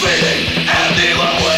feeling everyone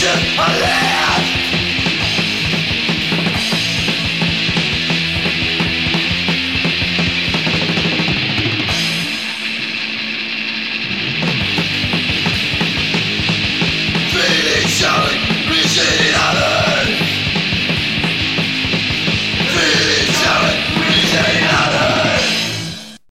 virgin alive